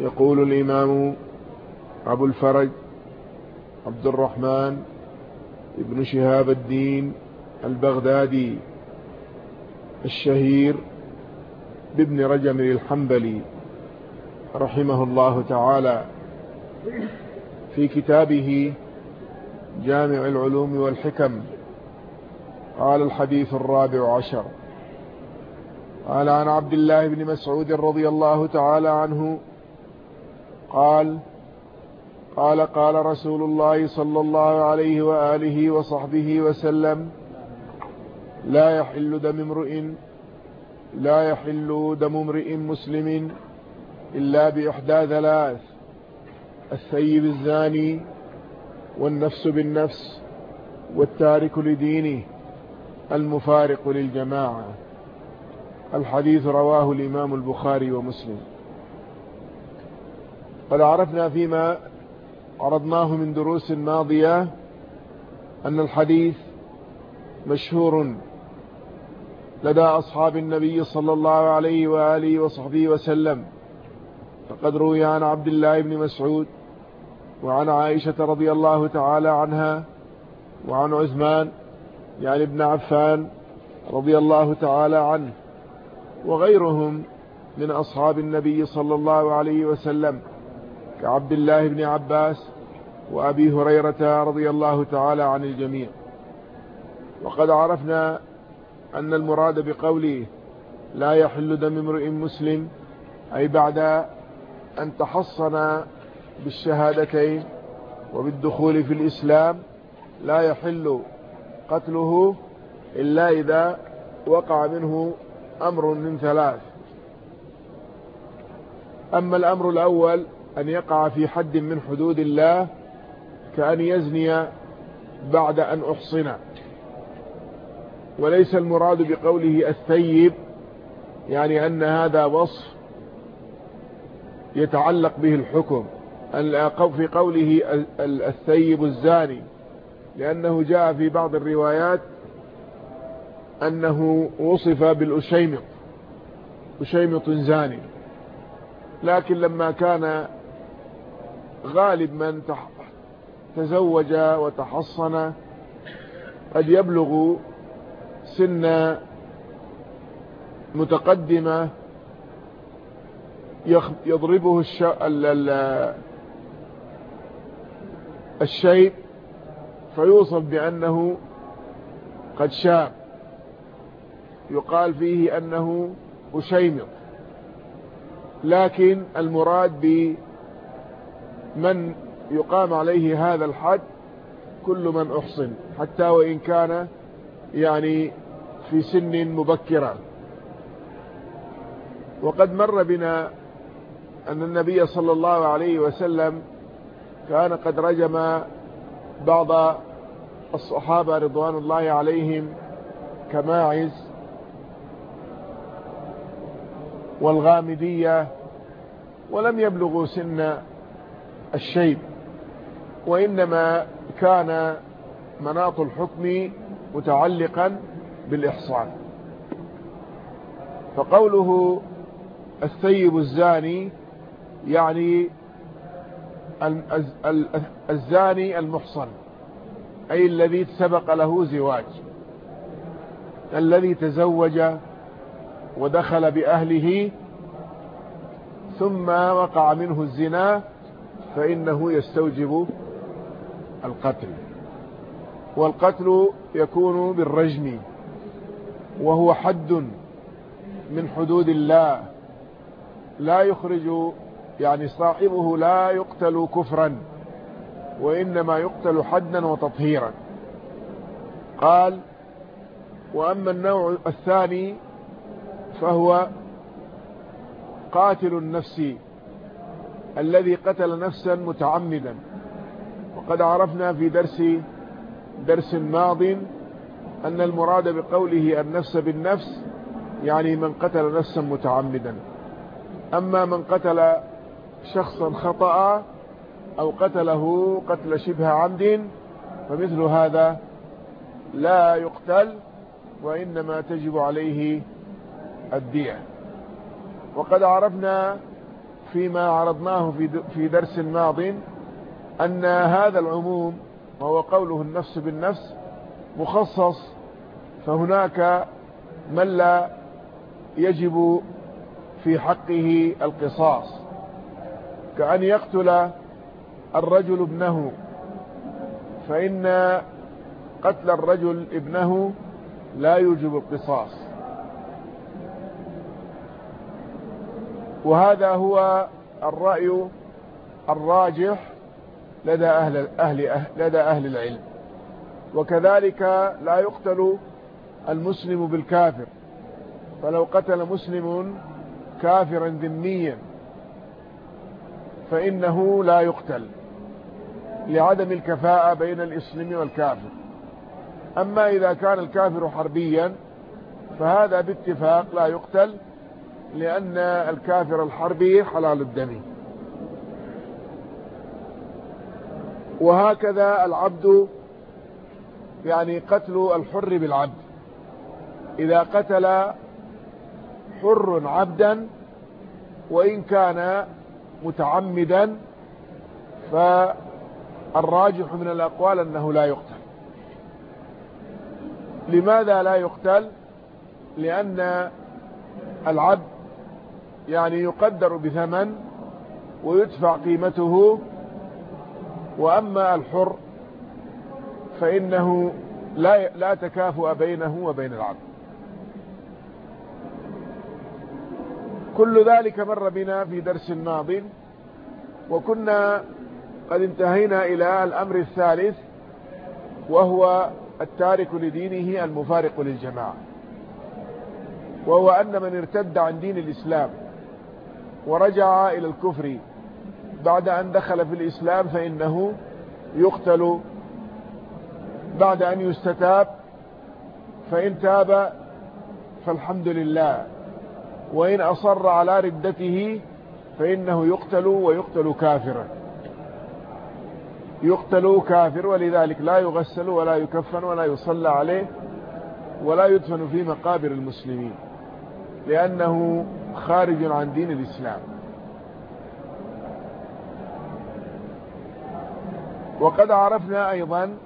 يقول الإمام أبو الفرج عبد الرحمن ابن شهاب الدين البغدادي الشهير بابن رجم الحنبلي رحمه الله تعالى. في كتابه جامع العلوم والحكم قال الحديث الرابع عشر. قال عن عبد الله بن مسعود رضي الله تعالى عنه قال قال قال رسول الله صلى الله عليه وآله وصحبه وسلم لا يحل دم امرئ لا يحل دم امرئ مسلم إلا بإحدى ثلاث الثيب الزاني والنفس بالنفس والتارك لدينه المفارق للجماعة. الحديث رواه الإمام البخاري ومسلم. قد عرفنا فيما عرضناه من دروس ماضية أن الحديث مشهور لدى أصحاب النبي صلى الله عليه وآله وصحبه وسلم. فقد روي عن عبد الله بن مسعود وعن عائشة رضي الله تعالى عنها وعن عثمان يعني ابن عفان رضي الله تعالى عنه وغيرهم من أصحاب النبي صلى الله عليه وسلم. كعبد الله بن عباس وأبي هريرة رضي الله تعالى عن الجميع. وقد عرفنا أن المراد بقوله لا يحل دم امرئ مسلم أي بعد أن تحصن بالشهادتين وبالدخول في الإسلام لا يحل قتله إلا إذا وقع منه أمر من ثلاث. أما الأمر الأول أن يقع في حد من حدود الله كأن يزني بعد أن أحصن. وليس المراد بقوله الثيب يعني أن هذا وصف يتعلق به الحكم. في قوله الثيب الزاني لأنه جاء في بعض الروايات أنه وصف بالأشيمط أشيمط زاني. لكن لما كان غالب من تزوج وتحصن قد يبلغ سن متقدمة يضربه الشيء فيوصف بأنه قد شاب. يقال فيه أنه أشيمط لكن المراد بمن يقام عليه هذا الحد كل من أحصن حتى وإن كان يعني في سن مبكرة وقد مر بنا أن النبي صلى الله عليه وسلم كان قد رجم بعض الصحابة رضوان الله عليهم كماعز والغامدية ولم يبلغوا سن الشيب وإنما كان مناط الحكم متعلقا بالإحصان. فقوله الثيب الزاني يعني الزاني المحصن أي الذي سبق له زواج الذي تزوج ودخل بأهله ثم وقع منه الزنا فإنه يستوجب القتل. والقتل يكون بالرجم وهو حد من حدود الله. لا يخرج يعني صاحبه لا يقتل كفرا وإنما يقتل حدا وتطهيرا. قال وأما النوع الثاني فهو قاتل النفس الذي قتل نفسا متعمدا. وقد عرفنا في درس درس ماض أن المراد بقوله النفس بالنفس يعني من قتل نفسا متعمدا. أما من قتل شخصا خطأ أو قتله قتل شبه عمد فمثل هذا لا يقتل وإنما تجب عليه الدية. وقد عرفنا فيما عرضناه في درس ماض أن هذا العموم وهو قوله النفس بالنفس مخصص فهناك من لا يجب في حقه القصاص. كأن يقتل الرجل ابنه فإن قتل الرجل ابنه لا يوجب القصاص. وهذا هو الرأي الراجح لدى أهل, أهل, لدى أهل العلم. وكذلك لا يقتل المسلم بالكافر. فلو قتل مسلم كافرا ذميا فإنه لا يقتل لعدم الكفاءة بين الإسلام والكافر. أما إذا كان الكافر حربيا فهذا باتفاق لا يقتل لأن الكافر الحربي حلال الدم وهكذا العبد يعني قتل الحر بالعبد. إذا قتل حر عبدا وإن كان متعمدا فالراجح من الأقوال أنه لا يقتل. لماذا لا يقتل؟ لأن العبد يعني يقدر بثمن ويدفع قيمته وأما الحر فإنه لا لا تكافؤ بينه وبين العبد. كل ذلك مر بنا في درس ماض وكنا قد انتهينا إلى الأمر الثالث وهو التارك لدينه المفارق للجماعة وهو أن من ارتد عن دين الإسلام. ورجع إلى الكفر. بعد أن دخل في الإسلام فإنه يقتل. بعد أن يستتاب فإن تاب فالحمد لله. وإن أصر على ردته فإنه يقتل ويقتل كافرا. يقتل كافر ولذلك لا يغسل ولا يكفن ولا يصلى عليه ولا يدفن في مقابر المسلمين. لأنه خارج عن دين الإسلام. وقد عرفنا أيضا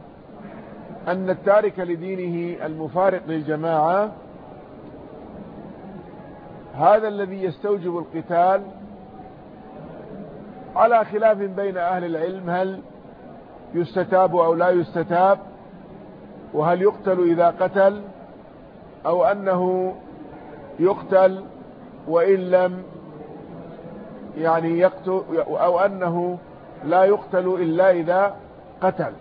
أن التارك لدينه المفارق للجماعة هذا الذي يستوجب القتال على خلاف بين أهل العلم هل يستتاب أو لا يستتاب وهل يقتل إذا قتل أو أنه يقتل وإن لم يعني يقتل أو أنه لا يقتل إلا إذا قتل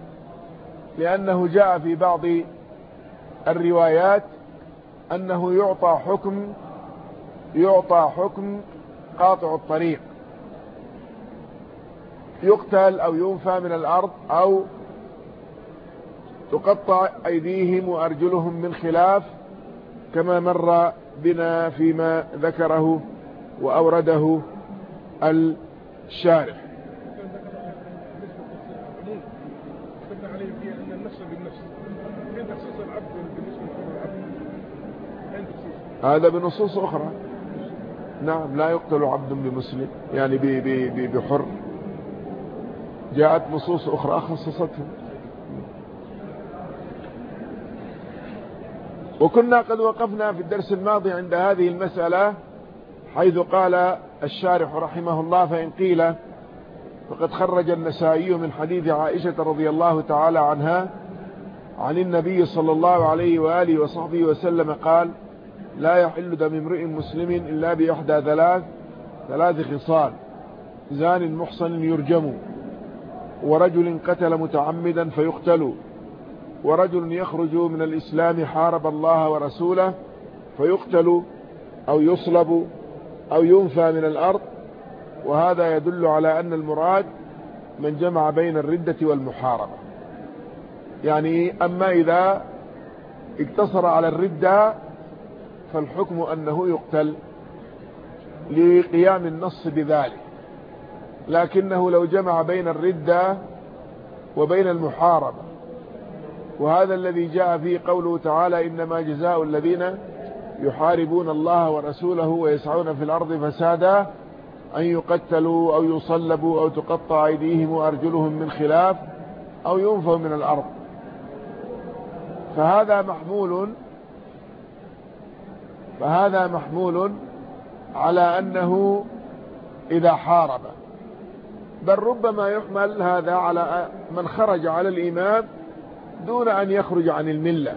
لأنه جاء في بعض الروايات أنه يعطى حكم يعطى حكم قاطع الطريق يقتل أو ينفى من الأرض أو تقطع أيديهم وأرجلهم من خلاف كما مر بنا فيما ذكره وأورده الشارح. هذا بنصوص أخرى. نعم لا يقتل عبد بمسلم يعني بحر. جاءت نصوص أخرى خصصتهم وكنا قد وقفنا في الدرس الماضي عند هذه المسألة حيث قال الشارح رحمه الله فإن قيل فقد خرج النسائي من حديث عائشة رضي الله تعالى عنها عن النبي صلى الله عليه وآله وصحبه وسلم قال لا يحل دم امرئ مسلم إلا بإحدى ثلاث ثلاث خصال زان محصن يرجم ورجل قتل متعمدا فيقتل ورجل يخرج من الإسلام حارب الله ورسوله فيقتل أو يصلب أو ينفى من الأرض وهذا يدل على أن المراد من جمع بين الردة والمحاربة. يعني أما إذا اقتصر على الردة فالحكم أنه يقتل لقيام النص بذلك. لكنه لو جمع بين الردة وبين المحاربة وهذا الذي جاء فيه قوله تعالى إنما جزاء الذين يحاربون الله ورسوله ويسعون في الأرض فسادا أن يقتلوا أو يصلبوا أو تقطع أيديهم وأرجلهم من خلاف أو ينفوا من الأرض. فهذا محمول فهذا محمول على أنه إذا حارب. بل ربما يحمل هذا على من خرج على الإمام دون أن يخرج عن الملة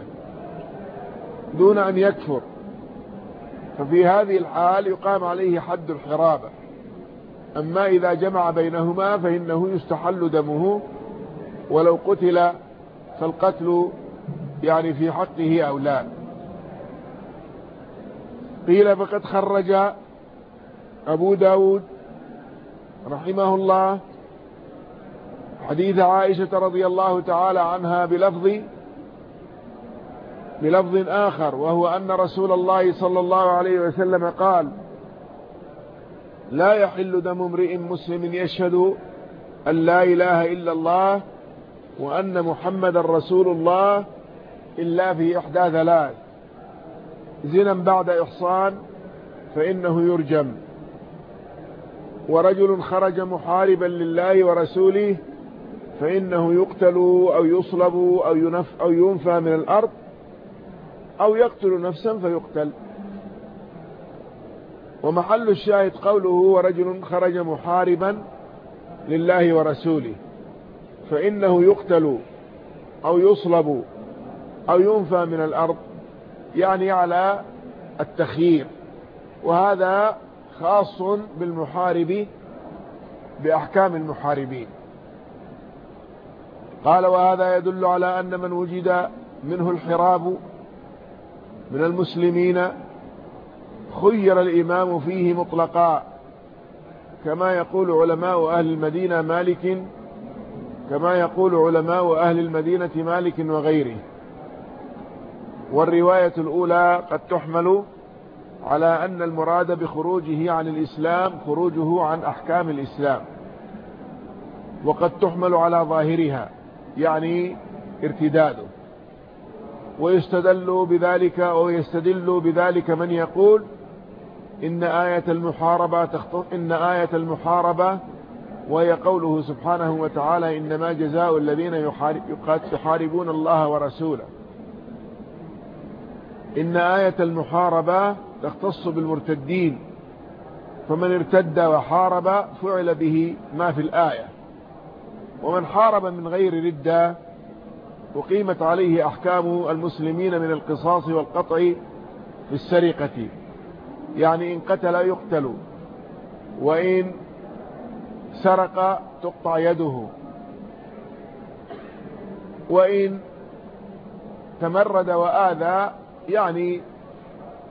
دون أن يكفر. ففي هذه الحال يقام عليه حد الحرابة. أما إذا جمع بينهما فإنه يستحل دمه. ولو قتل فالقتل يعني في حقه أو لا. قيل فقد خرج أبو داود رحمه الله حديث عائشة رضي الله تعالى عنها بلفظ بلفظ آخر وهو أن رسول الله صلى الله عليه وسلم قال لا يحل دم امرئ مسلم يشهد أن لا إله إلا الله وأن محمد رسول الله إلا في إحدى ثلاث. زنا بعد إحصان فإنه يرجم. ورجل خرج محاربا لله ورسوله فإنه يقتل أو يصلب أو, ينف أو ينفى من الأرض أو يقتل نفسا فيقتل. ومحل الشاهد قوله ورجل خرج محاربا لله ورسوله. فإنه يقتل أو يصلب أو ينفى من الأرض يعني على التخيير. وهذا خاص بالمحارب بأحكام المحاربين. قال وهذا يدل على أن من وجد منه الحراب من المسلمين خير الإمام فيه مطلقا كما يقول علماء أهل المدينة مالك كما يقول علماء أهل المدينة مالك وغيره. والرواية الأولى قد تحمل على أن المراد بخروجه عن الإسلام خروجه عن أحكام الإسلام وقد تحمل على ظاهرها. يعني ارتداده. ويستدل بذلك أو يستدل بذلك من يقول إن آية المحاربة تختص إن آية المحاربة وهي قوله سبحانه وتعالى إنما جزاء الذين يحاربون الله ورسوله. إن آية المحاربة تختص بالمرتدين فمن ارتد وحارب فعل به ما في الآية. ومن حارب من غير ردة وقيمت عليه أحكام المسلمين من القصاص والقطع في السرقة. يعني إن قتل يقتل وإن سرق تقطع يده وإن تمرد وآذى يعني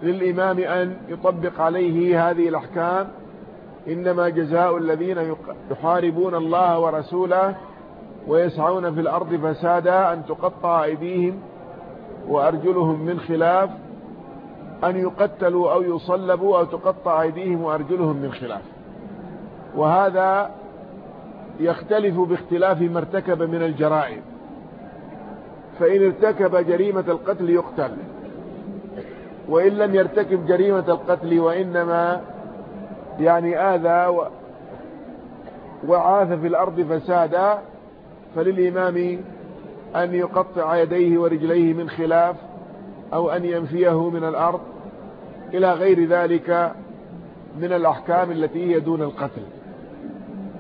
للإمام أن يطبق عليه هذه الأحكام. إنما جزاء الذين يحاربون الله ورسوله ويسعون في الأرض فسادا أن تقطع أيديهم وأرجلهم من خلاف أن يقتلوا أو يصلبوا أو تقطع أيديهم وأرجلهم من خلاف. وهذا يختلف باختلاف ما ارتكب من الجرائم. فإن ارتكب جريمة القتل يقتل وإن لم يرتكب جريمة القتل وإنما يعني آذى وعاث في الأرض فسادا فللإمام أن يقطع يديه ورجليه من خلاف أو أن ينفيه من الأرض إلى غير ذلك من الأحكام التي هي دون القتل.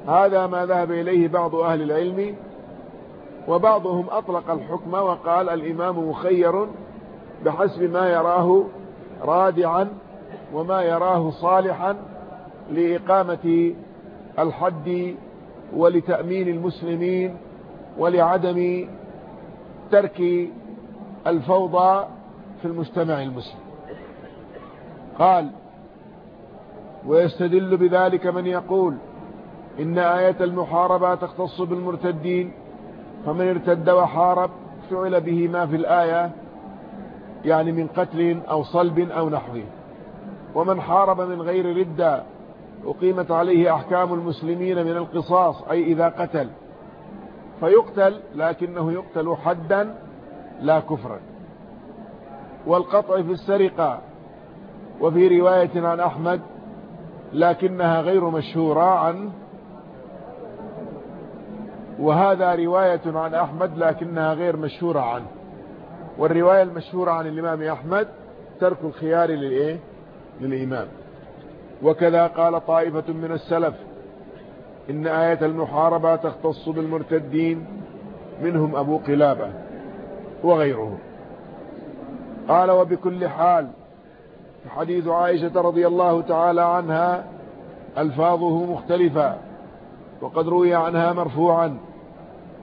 هذا ما ذهب إليه بعض أهل العلم وبعضهم أطلق الحكم وقال الإمام مخير بحسب ما يراه رادعا وما يراه صالحا لإقامة الحد ولتأمين المسلمين ولعدم ترك الفوضى في المجتمع المسلم. قال ويستدل بذلك من يقول إن آية المحاربة تختص بالمرتدين فمن ارتد وحارب فعل به ما في الآية يعني من قتل أو صلب أو نحوه. ومن حارب من غير ردة أقيمت عليه أحكام المسلمين من القصاص أي إذا قتل. فيقتل لكنه يقتل حدا لا كفرا. والقطع في السرقة وفي رواية عن أحمد لكنها غير مشهورة عن وهذا رواية عن أحمد لكنها غير مشهورة عنه. والرواية المشهورة عن الإمام أحمد ترك الخيار للإيه؟ للإمام. وكذا قال طائفة من السلف إن آية المحاربة تختص بالمرتدين منهم أبو قلابة وغيره قال وبكل حال حديث عائشة رضي الله تعالى عنها ألفاظه مختلفة وقد روي عنها مرفوعا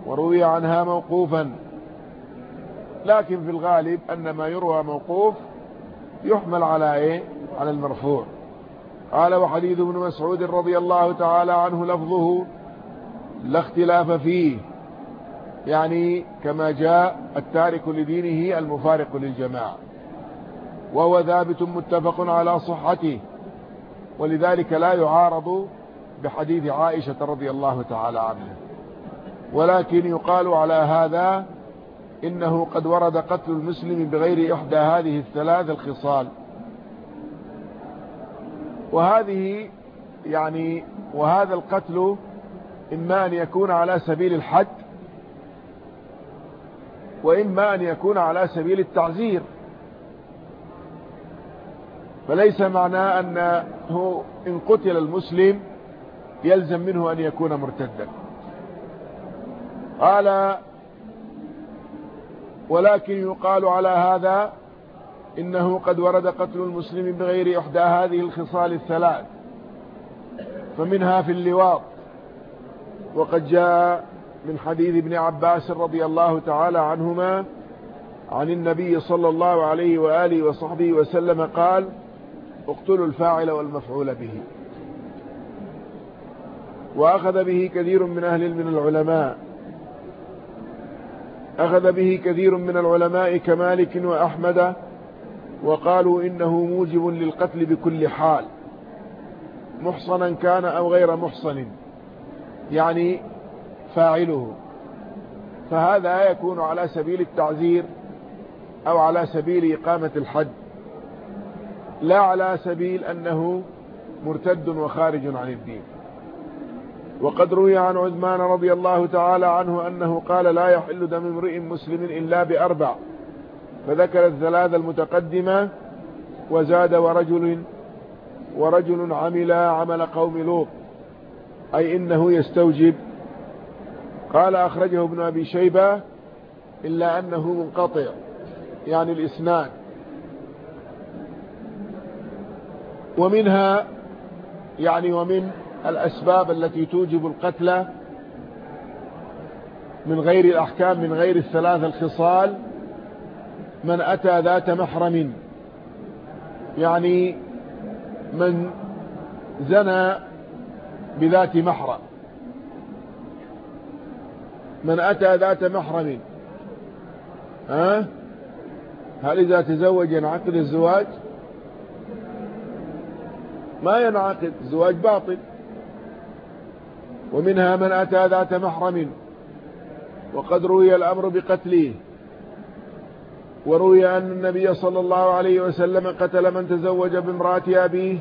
وروي عنها موقوفا. لكن في الغالب أن ما يروى موقوف يحمل على إيه؟ على المرفوع. قال وحديث ابن مسعود رضي الله تعالى عنه لفظه لا اختلاف فيه. يعني كما جاء التارك لدينه المفارق للجماعة. وهو ثابت متفق على صحته. ولذلك لا يعارض بحديث عائشة رضي الله تعالى عنها. ولكن يقال على هذا إنه قد ورد قتل المسلم بغير إحدى هذه الثلاث الخصال. وهذه يعني وهذا القتل إما أن يكون على سبيل الحد وإما أن يكون على سبيل التعزير. فليس معناه أنه إن قتل المسلم يلزم منه أن يكون مرتدا. قال ولكن يقال على هذا إنه قد ورد قتل المسلم بغير إحدى هذه الخصال الثلاث فمنها في اللواط. وقد جاء من حديث ابن عباس رضي الله تعالى عنهما عن النبي صلى الله عليه وآله وصحبه وسلم قال اقتلوا الفاعل والمفعول به. وأخذ به كثير من أهل من العلماء. أخذ به كثير من العلماء كمالك وأحمد وقالوا إنه موجب للقتل بكل حال. محصنا كان أو غير محصن. يعني فاعله. فهذا يكون على سبيل التعزير أو على سبيل إقامة الحد. لا على سبيل أنه مرتد وخارج عن الدين. وقد روي عن عثمان رضي الله تعالى عنه أنه قال لا يحل دم امرئ مسلم إلا بأربع. فذكر الثلاث المتقدمة وزاد ورجل ورجل عمل عمل قوم لوط أي إنه يستوجب. قال أخرجه ابن أبي شيبة إلا أنه منقطع يعني الإسناد. ومنها يعني ومن الأسباب التي توجب القتل من غير الأحكام من غير الثلاث الخصال من أتى ذات محرم. يعني من زنى بذات محرم. من أتى ذات محرم. ها؟ هل إذا تزوج ينعقد الزواج؟ ما ينعقد زواج باطل. ومنها من أتى ذات محرم. وقد روي الأمر بقتله. وروي أن النبي صلى الله عليه وسلم قتل من تزوج بامرأة أبيه.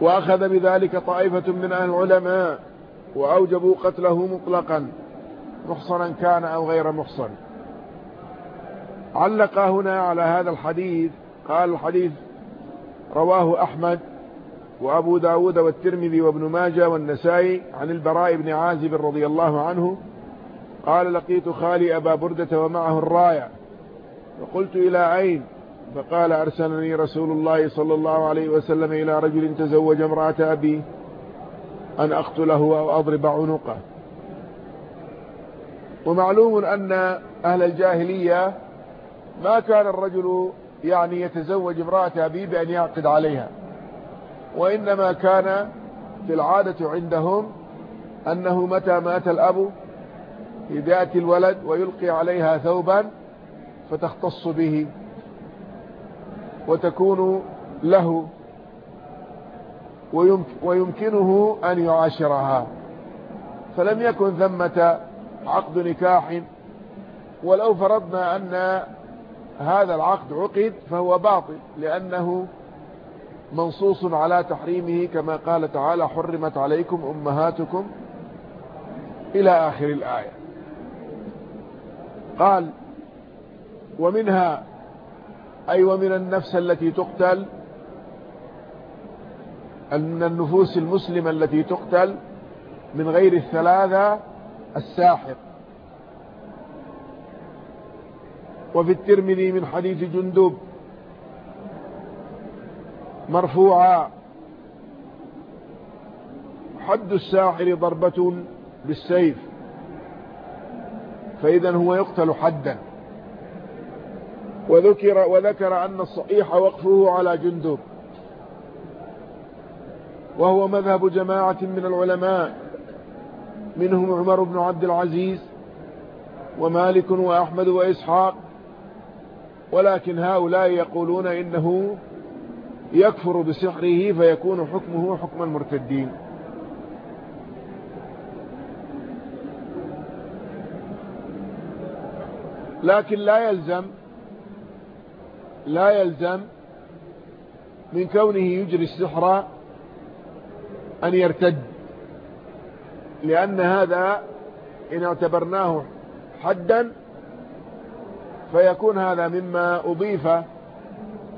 وأخذ بذلك طائفة من العلماء وأوجبوا قتله مطلقا محصنا كان أو غير محصن. علق هنا على هذا الحديث قال الحديث رواه أحمد وأبو داود والترمذي وابن ماجه والنسائي عن البراء بن عازب رضي الله عنه قال لقيت خالي أبا بردة ومعه الراية. فقلت إلى أين؟ فقال أرسلني رسول الله صلى الله عليه وسلم إلى رجل تزوج امرأة أبي أن أقتله أو أضرب عنقه. ومعلوم أن أهل الجاهلية ما كان الرجل يعني يتزوج امرأة أبيه بأن يعقد عليها وإنما كان في العادة عندهم أنه متى مات الأب يأتي الولد ويلقي عليها ثوبا فتختص به وتكون له ويمكنه أن يعاشرها. فلم يكن ثمة عقد نكاح ولو فرضنا أن هذا العقد عقد فهو باطل لأنه منصوص على تحريمه كما قال تعالى حرمت عليكم أمهاتكم إلى آخر الآية. قال ومنها أي ومن النفس التي تقتل من النفوس المسلمة التي تقتل من غير الثلاثة الساحر. وفي الترمذي من حديث جندب مرفوعا حد الساحر ضربة بالسيف. فإذا هو يقتل حدا. وذكر, وذكر أن الصحيح وقفه على جندب وهو مذهب جماعة من العلماء منهم عمر بن عبد العزيز ومالك وأحمد وإسحاق. ولكن هؤلاء يقولون إنه يكفر بسحره فيكون حكمه حكم المرتدين. لكن لا يلزم لا يلزم من كونه يجري السحر أن يرتد. لأن هذا إن اعتبرناه حدا فيكون هذا مما أضيف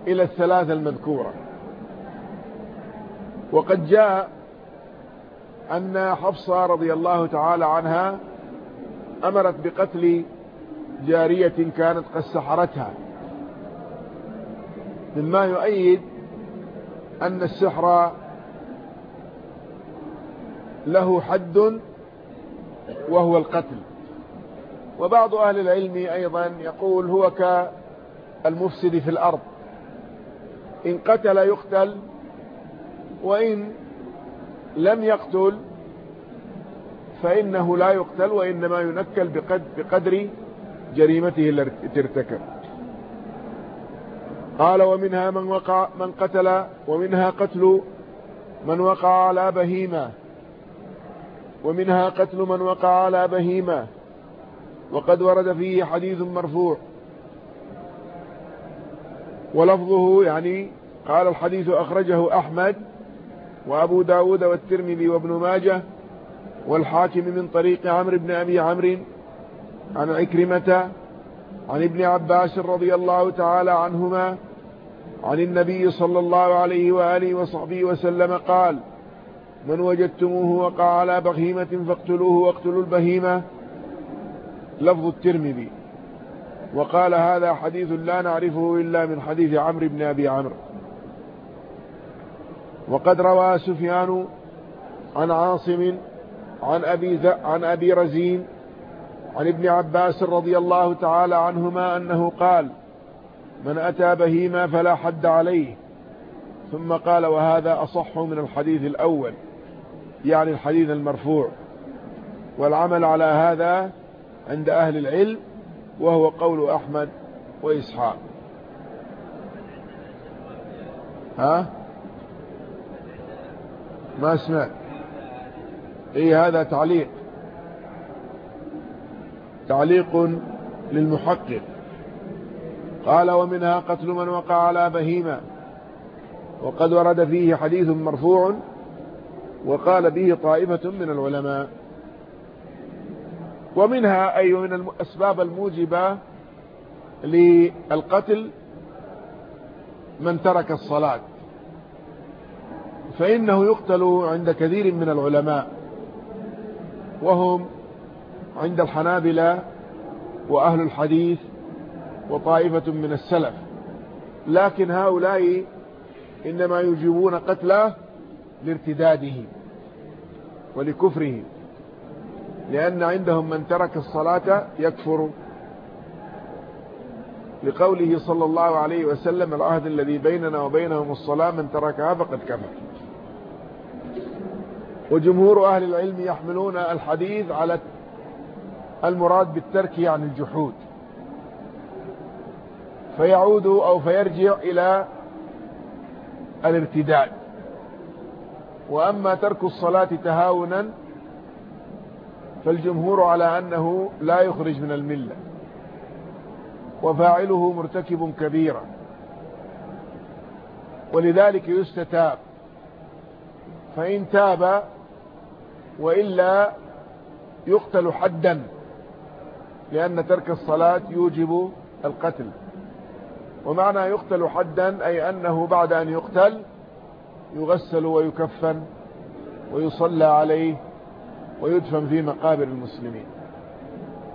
إلى الثلاثة المذكورة. وقد جاء أن حفصة رضي الله تعالى عنها أمرت بقتل جارية كانت قد سحرتها. مما يؤيد أن السحر له حد وهو القتل. وبعض أهل العلم أيضا يقول هو كالمفسد في الأرض. إن قتل يقتل وإن لم يقتل فإنه لا يقتل وإنما ينكل بقدر جريمته التي ارتكب قال ومنها من وقع من قتل ومنها قتل من وقع على بهيمة. ومنها قتل من وقع على بهيمة. وقد ورد فيه حديث مرفوع. ولفظه يعني قال الحديث أخرجه أحمد وأبو داود والترمذي وابن ماجه والحاكم من طريق عمرو بن أبي عمرو عن عكرمة عن ابن عباس رضي الله تعالى عنهما عن النبي صلى الله عليه وآله وصحبه وسلم قال من وجدتموه وقع على بهيمة فاقتلوه واقتلوا البهيمة. لفظ الترمذي. وقال هذا حديث لا نعرفه إلا من حديث عمرو بن أبي عمرو. وقد روى سفيان عن عاصم عن أبي, عن أبي رزين عن ابن عباس رضي الله تعالى عنهما أنه قال من أتى بهيما فلا حد عليه. ثم قال وهذا أصح من الحديث الأول يعني الحديث المرفوع. والعمل على هذا عند أهل العلم وهو قول أحمد وإسحاق. ها؟ ما سمعت. إيه هذا تعليق. تعليق للمحقق. قال ومنها قتل من وقع على بهيمة وقد ورد فيه حديث مرفوع وقال به طائفة من العلماء. ومنها أي من الأسباب الموجبة للقتل من ترك الصلاة. فإنه يقتل عند كثير من العلماء وهم عند الحنابلة وأهل الحديث وطائفة من السلف. لكن هؤلاء إنما يجيبون قتله لارتداده ولكفره لأن عندهم من ترك الصلاة يكفر. لقوله صلى الله عليه وسلم العهد الذي بيننا وبينهم الصلاة من تركها فقد كفر. وجمهور أهل العلم يحملون الحديث على المراد بالترك عن الجحود. فيعود أو فيرجع إلى الارتداد وأما ترك الصلاة تهاونا فالجمهور على أنه لا يخرج من الملة. وفاعله مرتكب كبيرا ولذلك يستتاب. فإن تاب وإلا يقتل حدا. لأن ترك الصلاة يوجب القتل. ومعنى يقتل حدا أي أنه بعد أن يقتل يغسل ويكفن ويصلى عليه ويدفن في مقابر المسلمين.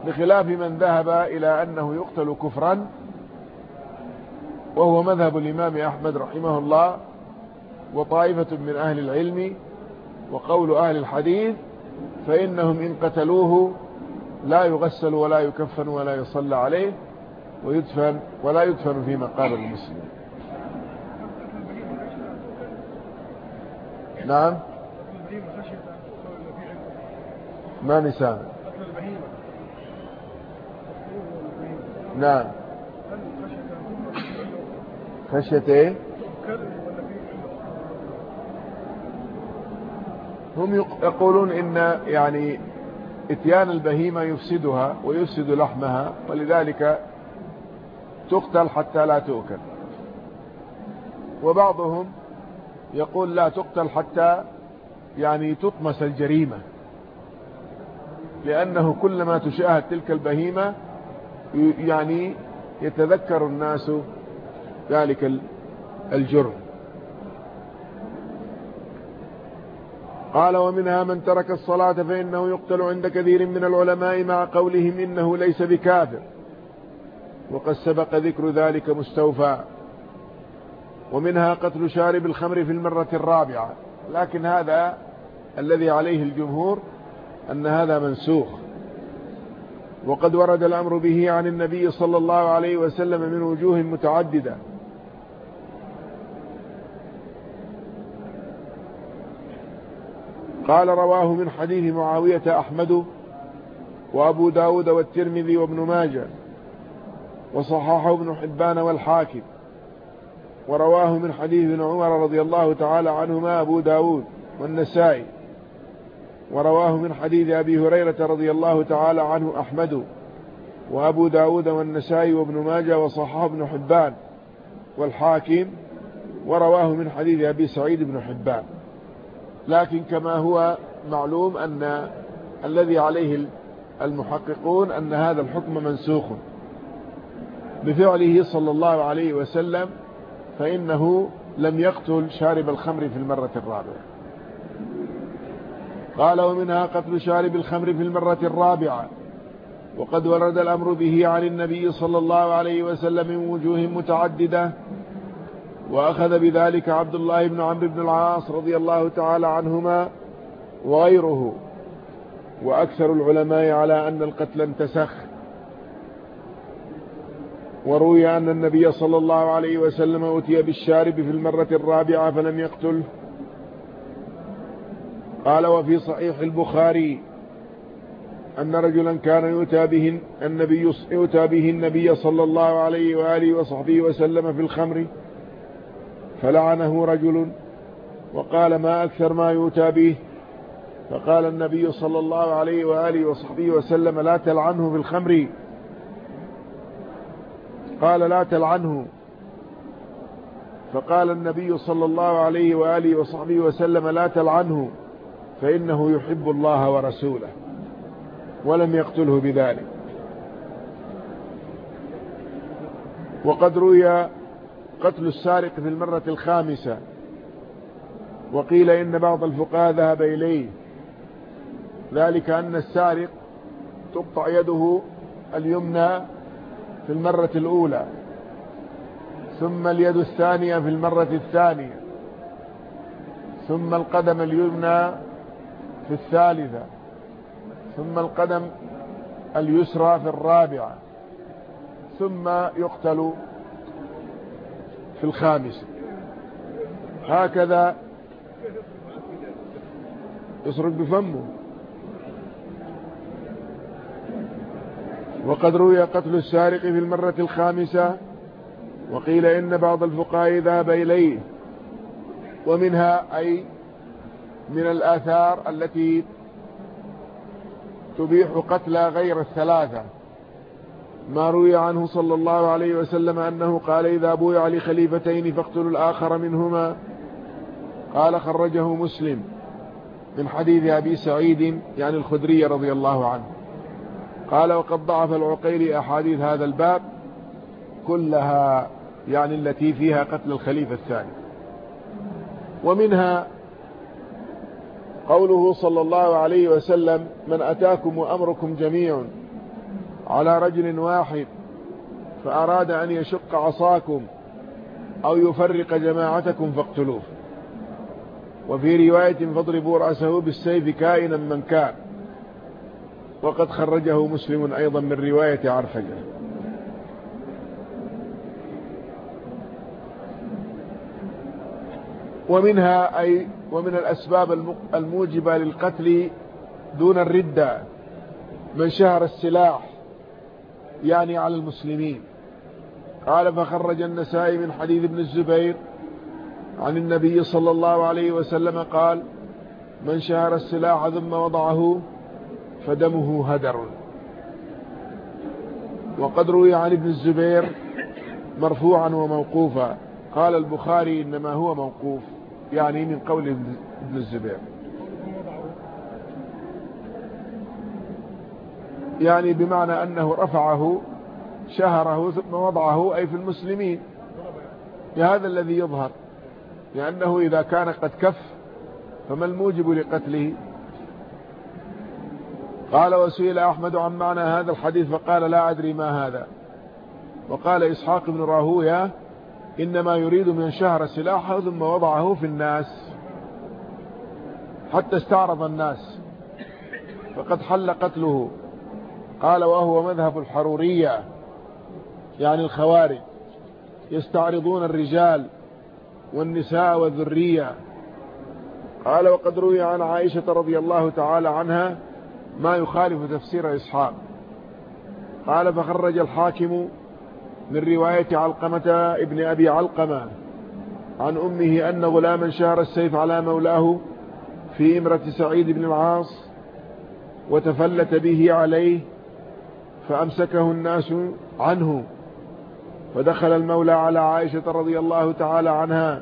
بخلاف من ذهب إلى أنه يقتل كفرا وهو مذهب الإمام أحمد رحمه الله وطائفة من أهل العلم وقول أهل الحديث فإنهم إن قتلوه لا يغسل ولا يكفن ولا يصلى عليه ويدفن ولا يدفن في مقابر المسلمين. نعم. ما نسان نعم. خشية إيه؟ هم يقولون إن يعني إتيان البهيمة يفسدها ويفسد لحمها ولذلك تقتل حتى لا تؤكل. وبعضهم يقول لا تقتل حتى يعني تطمس الجريمة لأنه كلما تشاهد تلك البهيمة يعني يتذكر الناس ذلك الجرم. قال ومنها من ترك الصلاة فإنه يقتل عند كثير من العلماء مع قولهم إنه ليس بكافر. وقد سبق ذكر ذلك مستوفى. ومنها قتل شارب الخمر في المرة الرابعة. لكن هذا الذي عليه الجمهور أن هذا منسوخ. وقد ورد الأمر به عن النبي صلى الله عليه وسلم من وجوه متعددة. قال رواه من حديث معاوية أحمد وأبو داود والترمذي وابن ماجه وصححه ابن حبان والحاكم ورواه من حديث ابن عمر رضي الله تعالى عنهما أبو داود والنسائي ورواه من حديث أبي هريرة رضي الله تعالى عنه أحمد وأبو داود والنسائي وابن ماجه وصححه ابن حبان والحاكم ورواه من حديث أبي سعيد بن حبان. لكن كما هو معلوم أن الذي عليه المحققون أن هذا الحكم منسوخ. بفعله صلى الله عليه وسلم فإنه لم يقتل شارب الخمر في المرة الرابعة. قال ومنها قتل شارب الخمر في المرة الرابعة. وقد ورد الأمر به عن النبي صلى الله عليه وسلم من وجوه متعددة وأخذ بذلك عبد الله بن عمرو بن العاص رضي الله تعالى عنهما وغيره. وأكثر العلماء على أن القتل انتسخ. وروي أن النبي صلى الله عليه وسلم أتي بالشارب في المرة الرابعة فلم يقتله قال وفي صحيح البخاري أن رجلا كان يؤتى به النبي يؤتى به النبي صلى الله عليه وآله وصحبه وسلم في الخمر. فلعنه رجل وقال ما أكثر ما يؤتى به. فقال النبي صلى الله عليه وآله وصحبه وسلم لا تلعنه في الخمر قال لا تلعنه. فقال النبي صلى الله عليه وآله وصحبه وسلم لا تلعنه فإنه يحب الله ورسوله ولم يقتله بذلك. وقد روي قتل السارق في المرة الخامسة. وقيل إن بعض الفقهاء ذهب إليه. ذلك أن السارق تقطع يده اليمنى في المرة الأولى ثم اليد الثانية في المرة الثانية ثم القدم اليمنى في الثالثة ثم القدم اليسرى في الرابعة ثم يقتل في الخامسة هكذا يسرق بفمه. وقد روي قتل السارق في المرة الخامسة وقيل إن بعض الفقهاء ذهب إليه ومنها أي من الآثار التي تبيح قتل غير الثلاثة. ما روي عنه صلى الله عليه وسلم أنه قال إذا بويع لخليفتين فاقتلوا الآخر منهما. قال خرجه مسلم من حديث أبي سعيد يعني الخدري رضي الله عنه. قال وقد ضعف العقيلي أحاديث هذا الباب كلها يعني التي فيها قتل الخليفة الثاني. ومنها قوله صلى الله عليه وسلم من أتاكم وأمركم جميع على رجل واحد فأراد أن يشق عصاكم أو يفرق جماعتكم فاقتلوه. وفي رواية فاضربوا رأسه بالسيف كائنا من كان. وقد خرجه مسلم أيضا من رواية عرفجة ومنها أي ومن الأسباب الموجبة للقتل دون الردة من شهر السلاح. يعني على المسلمين. قال فخرج النسائي من حديث ابن الزبير عن النبي صلى الله عليه وسلم قال من شهر السلاح ثم وضعه فدمه هدر. وقد روي عن ابن الزبير مرفوعا وموقوفا. قال البخاري إنما هو موقوف. يعني من قول ابن الزبير. يعني بمعنى أنه رفعه شهره ثم وضعه أي في المسلمين. هذا الذي يظهر لأنه إذا كان قد كف فما الموجب لقتله؟ قال وسئل أحمد عن معنى هذا الحديث فقال لا أدري ما هذا. وقال إسحاق بن راهوية إنما يريد من شهر سلاحه ثم وضعه في الناس. حتى استعرض الناس فقد حل قتله. قال وهو مذهب الحرورية يعني الخوارج يستعرضون الرجال والنساء والذرية. قال وقد روي عن عائشة رضي الله تعالى عنها ما يخالف تفسير إسحاق. قال فخرج الحاكم من رواية علقمة ابن أبي علقمة عن أمه أن غلاما شار السيف على مولاه في إمرة سعيد بن العاص وتفلت به عليه فأمسكه الناس عنه. فدخل المولى على عائشة رضي الله تعالى عنها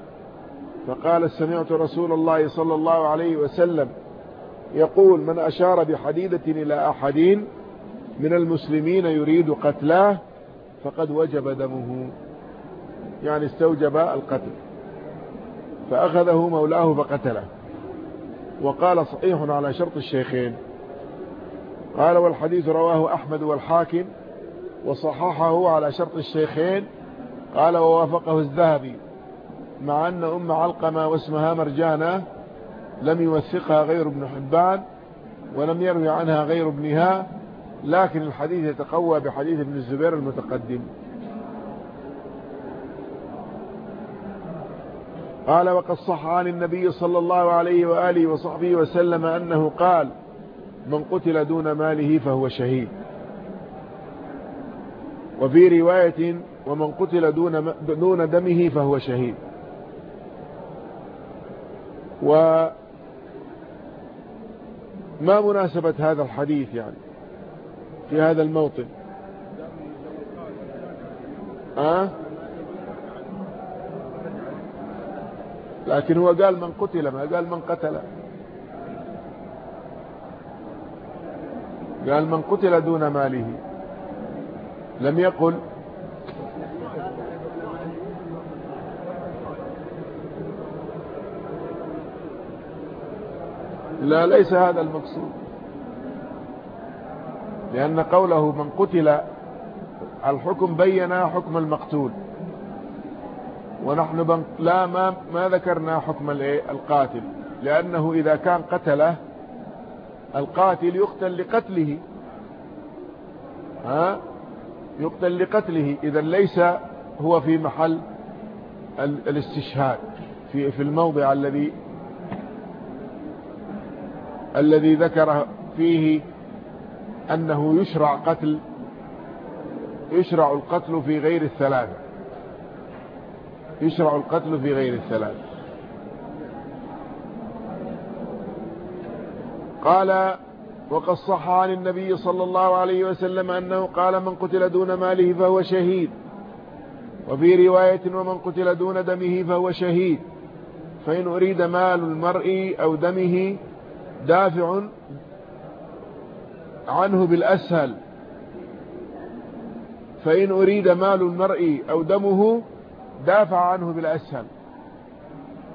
فقال سمعت رسول الله صلى الله عليه وسلم يقول من أشار بحديدة إلى أحد من المسلمين يريد قتلاه فقد وجب دمه. يعني استوجب القتل. فأخذه مولاه فقتله. وقال صحيح على شرط الشيخين. قال والحديث رواه أحمد والحاكم وصححه على شرط الشيخين. قال ووافقه الذهبي مع أن أم علقمة واسمها مرجانة لم يوثقها غير ابن حبان ولم يروي عنها غير ابنها لكن الحديث يتقوى بحديث ابن الزبير المتقدم. قال وقد صح عن النبي صلى الله عليه وآله وصحبه وسلم أنه قال من قتل دون ماله فهو شهيد. وفي رواية ومن قتل دون, دون دمه فهو شهيد. وما مناسبة هذا الحديث يعني في هذا الموطن؟ أه؟ لكن هو قال من قتل ما قال من قتل. قال من قتل دون ماله. لم يقل. لا ليس هذا المقصود. لأن قوله من قتل الحكم بين حكم المقتول. ونحن لا ما, ما ذكرنا حكم القاتل. لأنه إذا كان قتله القاتل يقتل لقتله. ها؟ يقتل لقتله. إذا ليس هو في محل الاستشهاد في في الموضع الذي الذي ذكر فيه أنه يشرع قتل يشرع القتل في غير الثلاثة. يشرع القتل في غير الثلاثة. قال وقد صح عن النبي صلى الله عليه وسلم أنه قال من قتل دون ماله فهو شهيد. وفي رواية ومن قتل دون دمه فهو شهيد. فإن أريد مال المرء أو دمه دافع عنه بالأسهل. فإن أريد مال المرء أو دمه دافع عنه بالأسهل.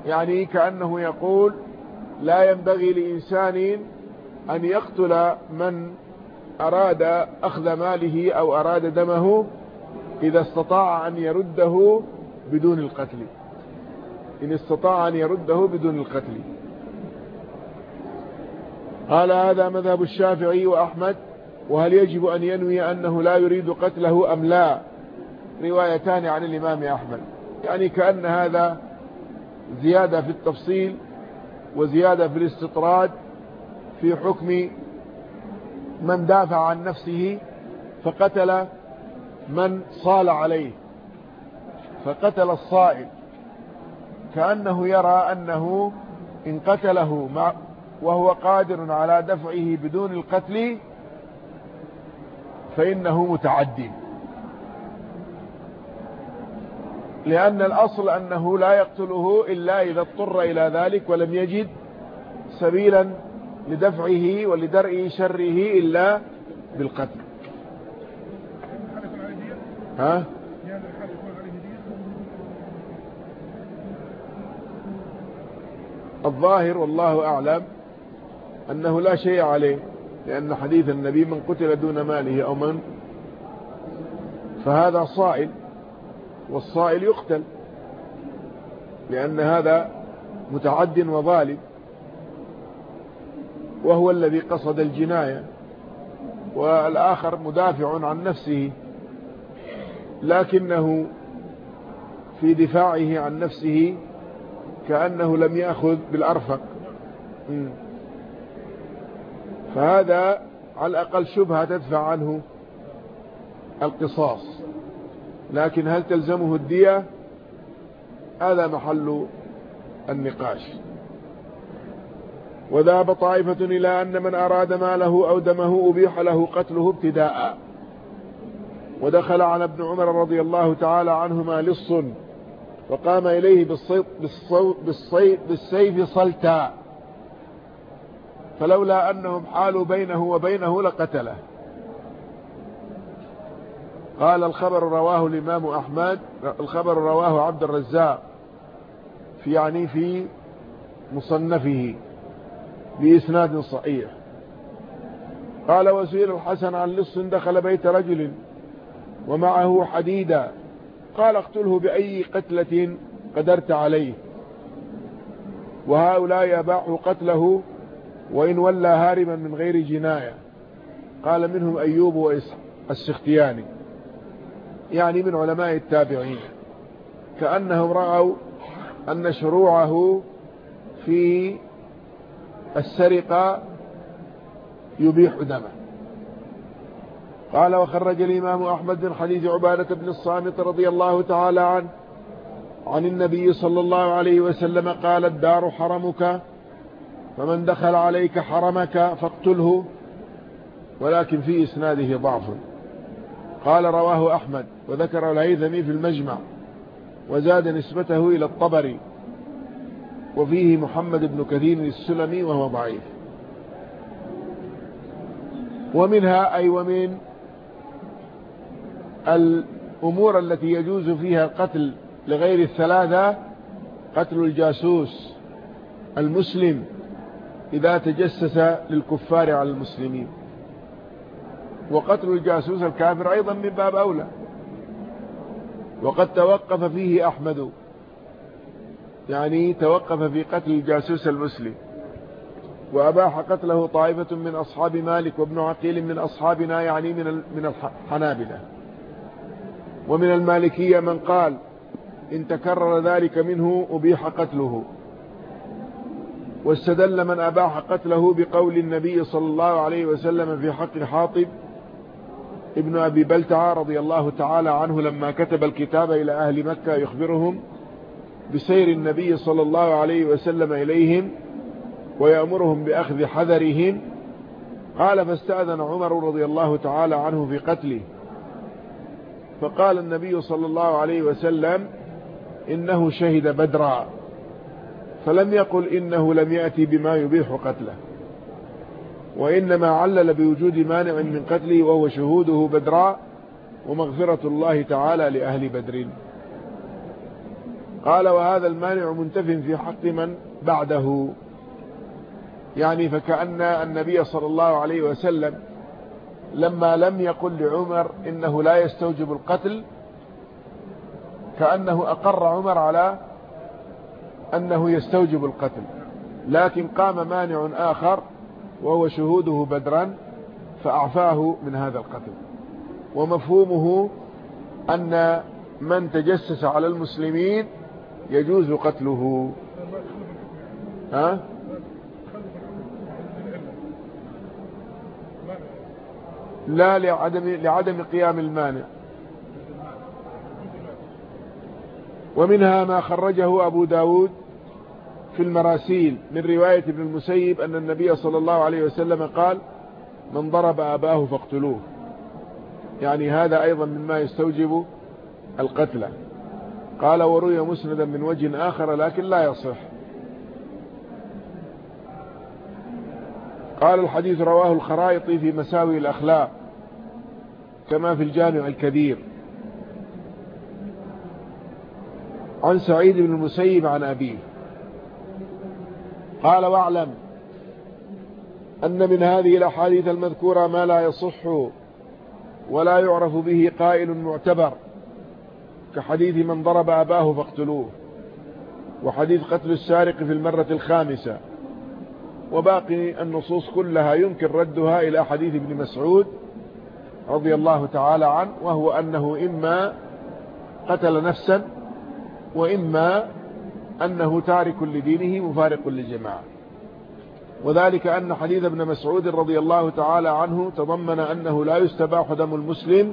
يعني كأنه يقول لا ينبغي لإنسان أن يقتل من أراد أخذ ماله أو أراد دمه إذا استطاع أن يرده بدون القتل. إن استطاع أن يرده بدون القتل. قال هذا مذهب الشافعي وأحمد وهل يجب أن ينوي أنه لا يريد قتله أم لا؟ روايتان عن الإمام أحمد. يعني كأن هذا زيادة في التفصيل وزيادة في الاستطراد في حكم من دافع عن نفسه فقتل من صال عليه فقتل الصائل كأنه يرى أنه إن قتله مع وهو قادر على دفعه بدون القتل فإنه متعد. لأن الأصل أنه لا يقتله إلا إذا اضطر إلى ذلك ولم يجد سبيلا لدفعه ولدرء شره إلا بالقتل. ها؟ الظاهر والله أعلم أنه لا شيء عليه لأن حديث النبي من قتل دون ماله أو من؟ فهذا صائل والصائل يقتل لأن هذا متعد وظالم. وهو الذي قصد الجناية والآخر مدافع عن نفسه لكنه في دفاعه عن نفسه كأنه لم يأخذ بالأرفق. فهذا على الأقل شبهة تدفع عنه القصاص. لكن هل تلزمه الدية؟ هذا محل النقاش. وذهب طائفة إلى أن من أراد ماله أو دمه أبيح له قتله ابتداء. ودخل على ابن عمر رضي الله تعالى عنهما لص وقام إليه بالصيف, بالصيف, بالسيف صلتا. فلولا أنهم حالوا بينه وبينه لقتله. قال الخبر رواه الإمام أحمد الخبر رواه عبد الرزاق في يعني في مصنفه. بإسناد صحيح. قال وسئل الحسن عن لص دخل بيت رجل ومعه حديدا. قال اقتله بأي قتلة قدرت عليه. وهؤلاء أباحوا قتله وإن ولى هاربا من غير جناية. قال منهم أيوب والسختياني. يعني من علماء التابعين. كأنهم رأوا أن شروعه في السرقة يبيح دمه. قال وخرج الإمام أحمد من حديث عبادة بن الصامت رضي الله تعالى عنه عن النبي صلى الله عليه وسلم قال الدار حرمك فمن دخل عليك حرمك فاقتله ولكن في إسناده ضعف. قال رواه أحمد وذكر الهيثمي في المجمع وزاد نسبته إلى الطبري. وفيه محمد بن كثير السلمي وهو ضعيف. ومنها أي ومن الأمور التي يجوز فيها القتل لغير الثلاثة قتل الجاسوس المسلم إذا تجسس للكفار على المسلمين. وقتل الجاسوس الكافر أيضا من باب أولى. وقد توقف فيه أحمد. يعني توقف في قتل الجاسوس المسلم. وأباح قتله طائفة من أصحاب مالك وابن عقيل من أصحابنا يعني من من الحنابلة. ومن المالكية من قال إن تكرر ذلك منه أبيح قتله. واستدل من أباح قتله بقول النبي صلى الله عليه وسلم في حق حاطب ابن أبي بلتعى رضي الله تعالى عنه لما كتب الكتاب إلى أهل مكة يخبرهم بسير النبي صلى الله عليه وسلم إليهم ويأمرهم بأخذ حذرهم. قال فاستأذن عمر رضي الله تعالى عنه في قتله. فقال النبي صلى الله عليه وسلم إنه شهد بدرا. فلم يقل إنه لم يأتي بما يبيح قتله. وإنما علل بوجود مانع من قتله وهو شهوده بدرا ومغفرة الله تعالى لأهل بدر. قال وهذا المانع منتف في حق من بعده. يعني فكأن النبي صلى الله عليه وسلم لما لم يقل لعمر إنه لا يستوجب القتل كأنه أقر عمر على أنه يستوجب القتل. لكن قام مانع آخر وهو شهوده بدرا فأعفاه من هذا القتل. ومفهومه أن من تجسس على المسلمين يجوز قتله. ها؟ لا لعدم, لعدم قيام المانع. ومنها ما خرجه أبو داود في المراسيل من رواية ابن المسيب أن النبي صلى الله عليه وسلم قال من ضرب أباه فاقتلوه. يعني هذا أيضا مما يستوجب القتل. قال وروي مسندا من وجه آخر لكن لا يصح. قال الحديث رواه الخرائطي في مساوي الأخلاق كما في الجامع الكبير. عن سعيد بن المسيب عن أبيه. قال واعلم أن من هذه الأحاديث المذكورة ما لا يصح ولا يعرف به قائل معتبر. كحديث من ضرب أباه فاقتلوه وحديث قتل السارق في المرة الخامسة. وباقي النصوص كلها يمكن ردها إلى حديث ابن مسعود رضي الله تعالى عنه وهو أنه إما قتل نفسا وإما أنه تارك لدينه مفارق للجماعة. وذلك أن حديث ابن مسعود رضي الله تعالى عنه تضمن أنه لا يستباح دم المسلم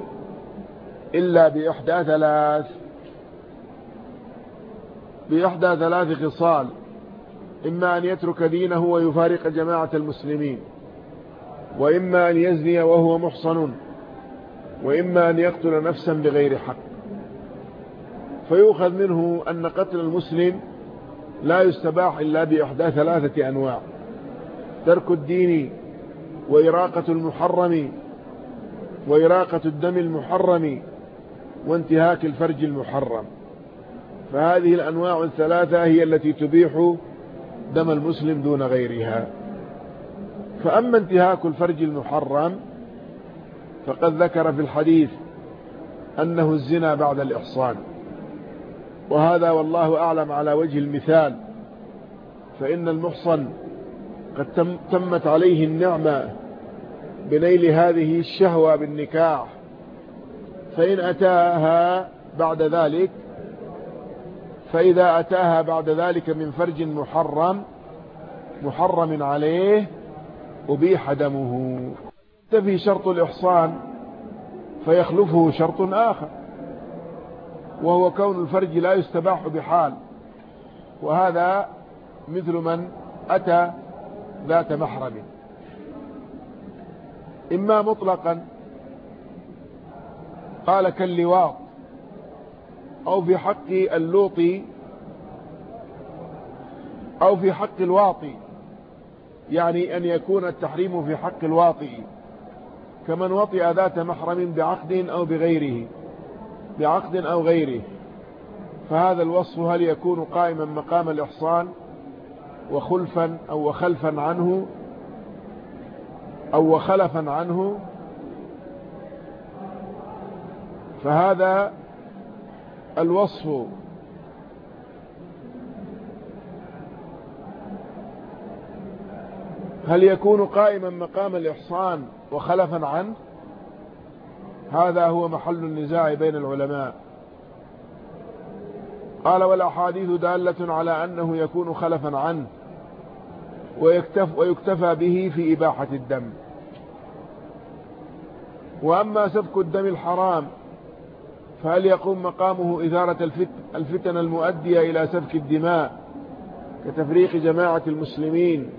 إلا بإحدى ثلاث بإحدى ثلاث خصال إما أن يترك دينه ويفارق جماعة المسلمين وإما أن يزني وهو محصن وإما أن يقتل نفسا بغير حق. فيؤخذ منه أن قتل المسلم لا يستباح إلا بإحدى ثلاثة أنواع ترك الدين وإراقة المحرم وإراقة الدم المحرم وانتهاك الفرج المحرم. فهذه الأنواع الثلاثة هي التي تبيح دم المسلم دون غيرها. فأما انتهاك الفرج المحرم فقد ذكر في الحديث أنه الزنا بعد الإحصان. وهذا والله أعلم على وجه المثال فإن المحصن قد تم تمت عليه النعمة بنيل هذه الشهوة بالنكاح فإن أتاها بعد ذلك فإذا أتاها بعد ذلك من فرج محرم محرم عليه أبيح دمه. تفي شرط الإحصان فيخلفه شرط آخر وهو كون الفرج لا يستباح بحال. وهذا مثل من أتى ذات محرم. إما مطلقا قال كاللواط أو في حق اللوطي أو في حق الواطي يعني أن يكون التحريم في حق الواطي كمن وطئ ذات محرم بعقد أو بغيره بعقد أو غيره. فهذا الوصف هل يكون قائما مقام الإحصان وخلفا أو وخلفا عنه أو وخلفا عنه فهذا الوصف هل يكون قائما مقام الإحصان وخلفا عنه هذا هو محل النزاع بين العلماء. قال والأحاديث دالة على أنه يكون خلفا عنه ويكتف ويكتفى به في إباحة الدم. وأما سفك الدم الحرام فهل يقوم مقامه إثارة الفتن المؤدية إلى سفك الدماء كتفريق جماعة المسلمين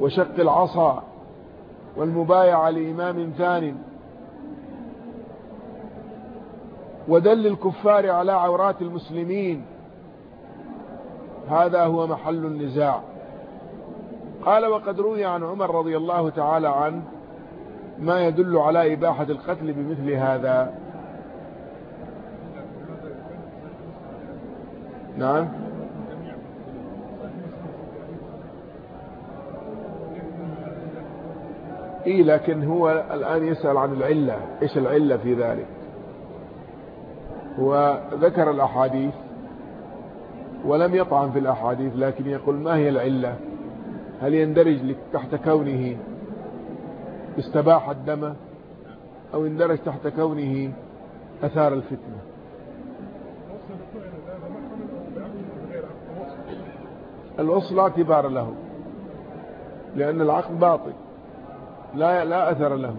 وشق العصا والمبايعة لإمام ثان ودل الكفار على عورات المسلمين؟ هذا هو محل النزاع. قال وقد روي عن عمر رضي الله تعالى عنه ما يدل على إباحة القتل بمثل هذا. نعم. إيه لكن هو الآن يسأل عن العلة. إيش العلة في ذلك؟ هو ذكر الأحاديث ولم يطعن في الأحاديث لكن يقول ما هي العلة؟ هل يندرج تحت كونه استباح الدم أو يندرج تحت كونه أثار الفتنة؟ الأصل لا اعتبار له لأن العقد باطل لا لا أثر له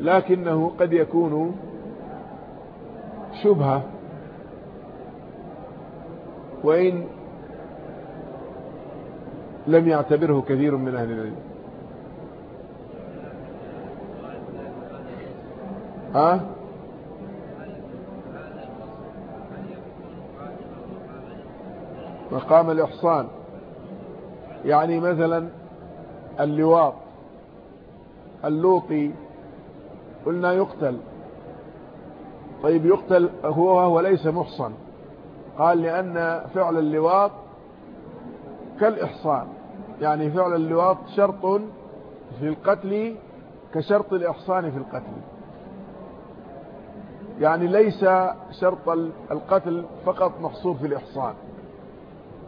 لكنه قد يكون شبهة. وإن لم يعتبره كثير من أهل العلم. ها؟ مقام الإحصان. يعني مثلا اللواط اللوطي قلنا يقتل. طيب يقتل هو وهو ليس محصن. قال لأن فعل اللواط كالإحصان. يعني فعل اللواط شرط في القتل كشرط الإحصان في القتل. يعني ليس شرط القتل فقط محصور في الإحصان.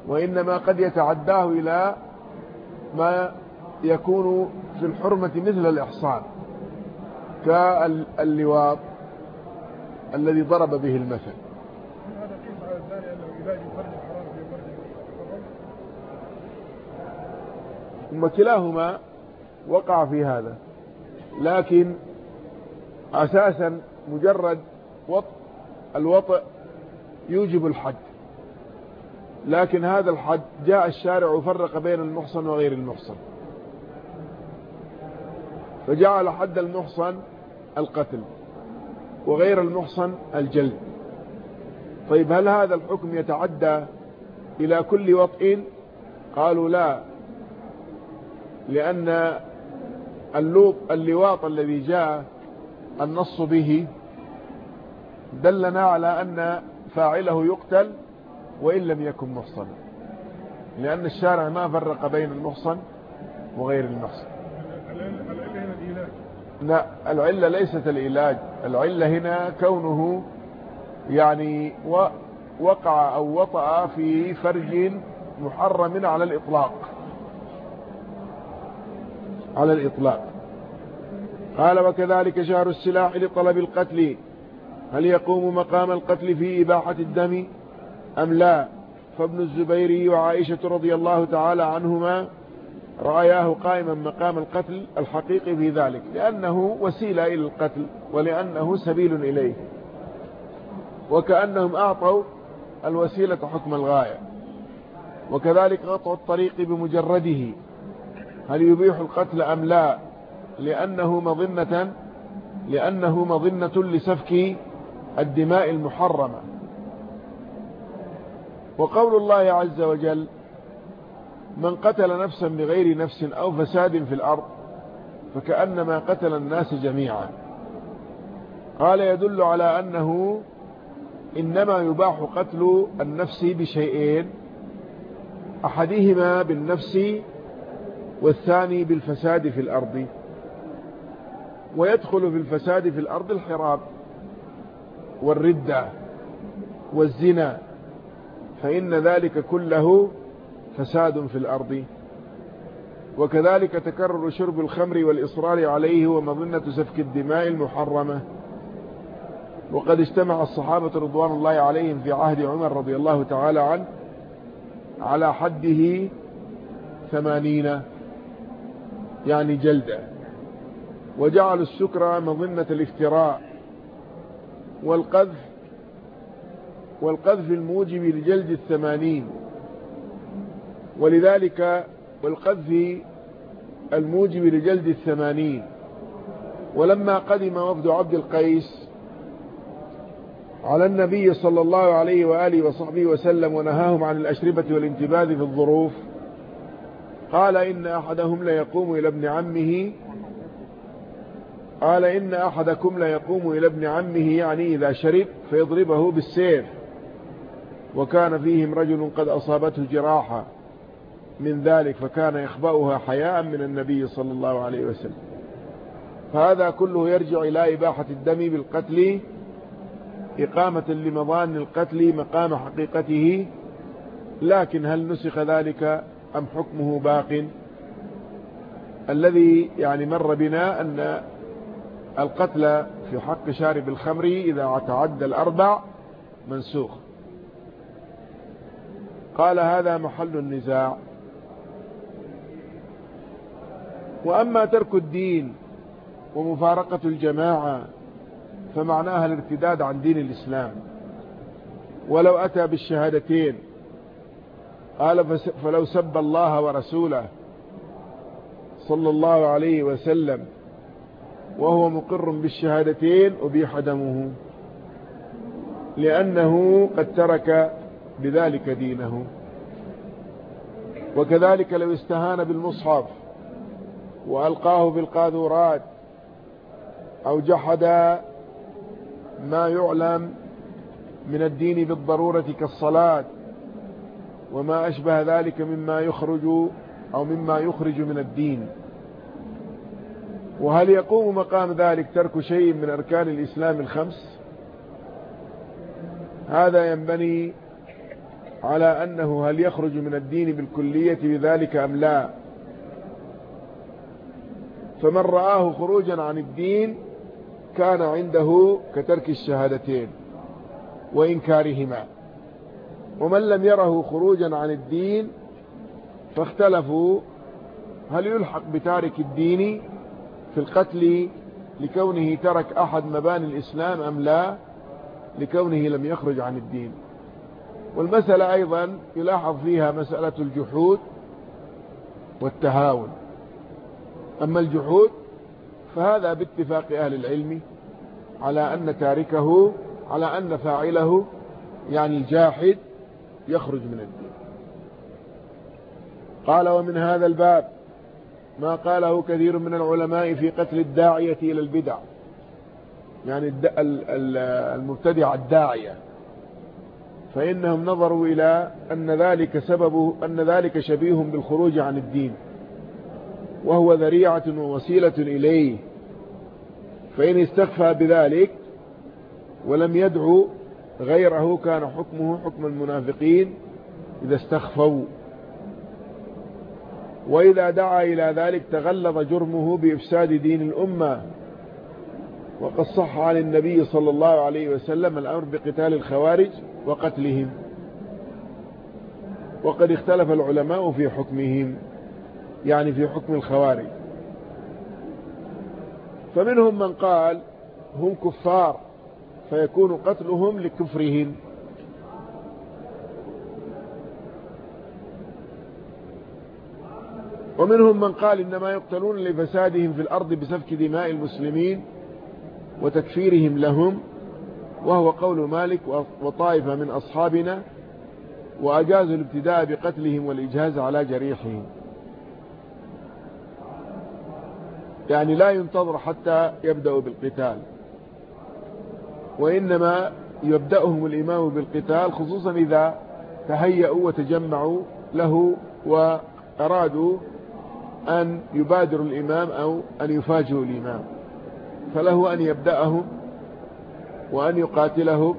وإنما قد يتعداه إلى ما يكون في الحرمة مثل الإحصان كاللواط الذي ضرب به المثل. ثم كلاهما وقع في هذا لكن أساسا مجرد وطء الوطء يوجب الحد لكن هذا الحد جاء الشارع وفرق بين المحصن وغير المحصن. فجعل حد المحصن القتل وغير المحصن الجلد. طيب هل هذا الحكم يتعدى إلى كل وطئ؟ قالوا لا لأن اللوط اللواط الذي جاء النص به دلنا على أن فاعله يقتل وإن لم يكن محصنا. لأن الشارع ما فرق بين المحصن وغير المحصن. لا العلة ليست العلاج. العلة هنا كونه يعني وقع أو وطأ في فرج محرم على الإطلاق. على الإطلاق. قال وكذلك شهر السلاح لطلب القتل. هل يقوم مقام القتل في إباحة الدم؟ أم لا؟ فابن الزبيري وعائشة رضي الله تعالى عنهما رأياه قائما مقام القتل الحقيقي في ذلك لأنه وسيلة إلى القتل ولأنه سبيل إليه وكأنهم أعطوا الوسيلة حكم الغاية وكذلك قطع الطريق بمجرده هل يبيح القتل أم لا؟ لأنه مظنة لأنه مظنة لسفك الدماء المحرمة. وقول الله عز وجل من قتل نفسا بغير نفس أو فساد في الأرض فكأنما قتل الناس جميعا. قال يدل على أنه إنما يباح قتل النفس بشيئين أحدهما بالنفس والثاني بالفساد في الأرض. ويدخل في الفساد في الأرض الحراب والردة والزنا فإن ذلك كله فساد في الأرض. وكذلك تكرر شرب الخمر والإصرار عليه ومظنة سفك الدماء المحرمة. وقد اجتمع الصحابة رضوان الله عليهم في عهد عمر رضي الله تعالى عنه على حده ثمانين يعني جلدة. وجعلوا السكرى مظنة الافتراء والقذف والقذف الموجب لجلد الثمانين. ولذلك والقذف الموجب لجلد الثمانين. ولما قدم وفد عبد القيس على النبي صلى الله عليه وآله وصحبه وسلم ونهاهم عن الأشربة والانتباذ في الظروف قال إن أحدهم ليقوم إلى ابن عمه قال إن أحدكم ليقوم إلى ابن عمه يعني إذا شرب فيضربه بالسيف. وكان فيهم رجل قد أصابته جراحة من ذلك فكان يخبأها حياء من النبي صلى الله عليه وسلم. فهذا كله يرجع إلى إباحة الدم بالقتل إقامة لمضان القتل مقام حقيقته. لكن هل نسخ ذلك أم حكمه باق؟ الذي يعني مر بنا أن القتل في حق شارب الخمر إذا تعدى الأربع منسوخ. قال هذا محل النزاع. وأما ترك الدين ومفارقة الجماعة فمعناها الارتداد عن دين الإسلام. ولو أتى بالشهادتين قال فلو سب الله ورسوله صلى الله عليه وسلم وهو مقر بالشهادتين أبيح دمه. لأنه قد ترك بذلك دينه. وكذلك لو استهان بالمصحف وألقاه في القاذورات أو جحد ما يعلم من الدين بالضرورة كالصلاة وما أشبه ذلك مما يخرج أو مما يخرج من الدين. وهل يقوم مقام ذلك ترك شيء من أركان الإسلام الخمس؟ هذا ينبني على أنه هل يخرج من الدين بالكلية بذلك أم لا؟ فمن رآه خروجا عن الدين كان عنده كترك الشهادتين وإنكارهما. ومن لم يره خروجا عن الدين فاختلفوا هل يلحق بتارك الدين في القتل لكونه ترك أحد مباني الإسلام أم لا؟ لكونه لم يخرج عن الدين. والمسألة أيضا يلاحظ فيها مسألة الجحود والتهاون. أما الجحود فهذا باتفاق أهل العلم على أن تاركه على أن فاعله يعني الجاحد يخرج من الدين. قال ومن هذا الباب ما قاله كثير من العلماء في قتل الداعية إلى البدع. يعني المبتدع الداعية. فإنهم نظروا إلى أن ذلك سبب أن ذلك شبيه بالخروج عن الدين وهو ذريعة ووسيلة إليه. فإن استخفى بذلك ولم يدعو غيره كان حكمه حكم المنافقين إذا استخفوا. وإذا دعا إلى ذلك تغلظ جرمه بإفساد دين الأمة. وقد صح عن النبي صلى الله عليه وسلم الأمر بقتال الخوارج. وقتلهم. وقد اختلف العلماء في حكمهم يعني في حكم الخوارج. فمنهم من قال هم كفار فيكون قتلهم لكفرهم. ومنهم من قال إنما يقتلون لفسادهم في الأرض بسفك دماء المسلمين وتكفيرهم لهم. وهو قول مالك وطائفة من أصحابنا وأجازوا الابتداء بقتلهم والإجهاز على جريحهم. يعني لا ينتظر حتى يبدأوا بالقتال وإنما يبدأهم الإمام بالقتال خصوصا إذا تهيأوا وتجمعوا له وأرادوا أن يبادروا الإمام أو أن يفاجئوا الإمام فله أن يبدأهم وأن يقاتلهم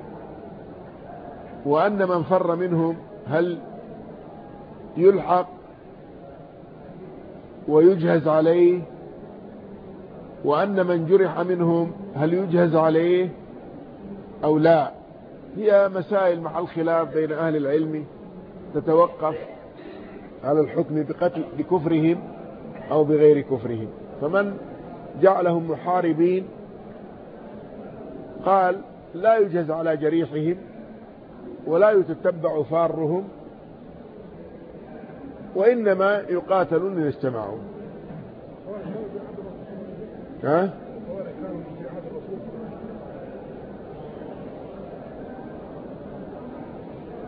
وأن من فر منهم هل يلحق ويجهز عليه وأن من جرح منهم هل يجهز عليه أو لا. هي مسائل محل خلاف بين أهل العلم تتوقف على الحكم بقتل بكفرهم أو بغير كفرهم. فمن جعلهم محاربين قال لا يجهز على جريحهم ولا يتتبع فارهم وإنما يقاتلون إذا ها؟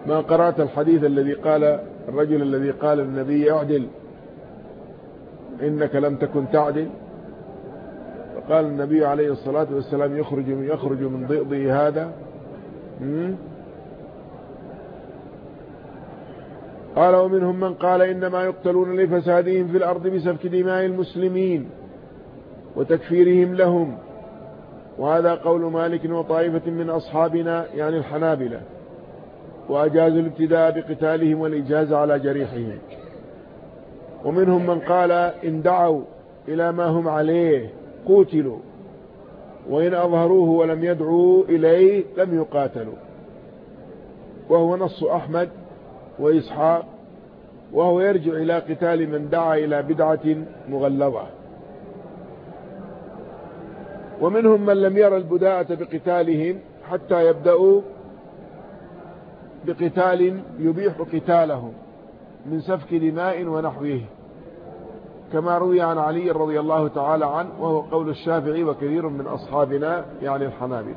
ما قرأت الحديث الذي قال الرجل الذي قال النبي اعدل. إنك لم تكن تعدل. فقال النبي عليه الصلاة والسلام يخرج من يخرج من ضئضه هذا. قال ومنهم من قال إنما يقتلون لفسادهم في الأرض بسفك دماء المسلمين وتكفيرهم لهم. وهذا قول مالك وطائفة من أصحابنا يعني الحنابلة. وأجازوا الابتداء بقتالهم والإجازة على جريحهم. ومنهم من قال إن دعوا إلى ما هم عليه قوتلوا وإن أظهروه ولم يدعوا إليه لم يقاتلوا. وهو نص أحمد وإسحاق وهو يرجع إلى قتال من دعا إلى بدعة مغلظة. ومنهم من لم يرى البداءة بقتالهم حتى يبدأوا بقتال يبيح قتالهم من سفك دماء ونحوه. كما روي عن علي رضي الله تعالى عنه وهو قول الشافعي وكثير من أصحابنا يعني الحنابلة.